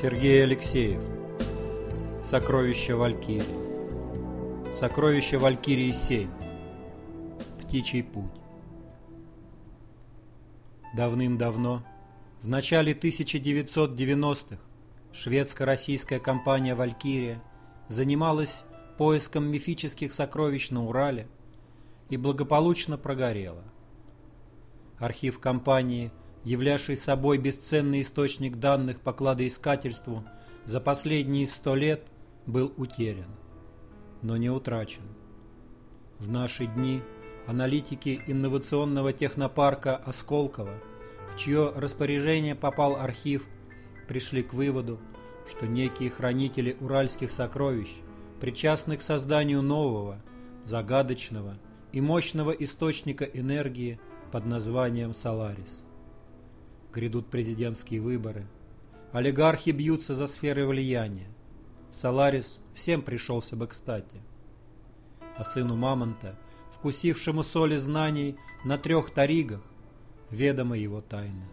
Сергей Алексеев. Сокровища Валькирии. Сокровища Валькирии 7. Птичий путь. Давным-давно, в начале 1990-х, шведско-российская компания «Валькирия» занималась поиском мифических сокровищ на Урале и благополучно прогорела. Архив компании – являвший собой бесценный источник данных по кладоискательству, за последние сто лет был утерян, но не утрачен. В наши дни аналитики инновационного технопарка Осколково, в чье распоряжение попал архив, пришли к выводу, что некие хранители уральских сокровищ причастны к созданию нового, загадочного и мощного источника энергии под названием «Соларис». Грядут президентские выборы. Олигархи бьются за сферы влияния. Саларис всем пришелся бы кстати. А сыну Мамонта, вкусившему соли знаний на трех таригах, ведома его тайна.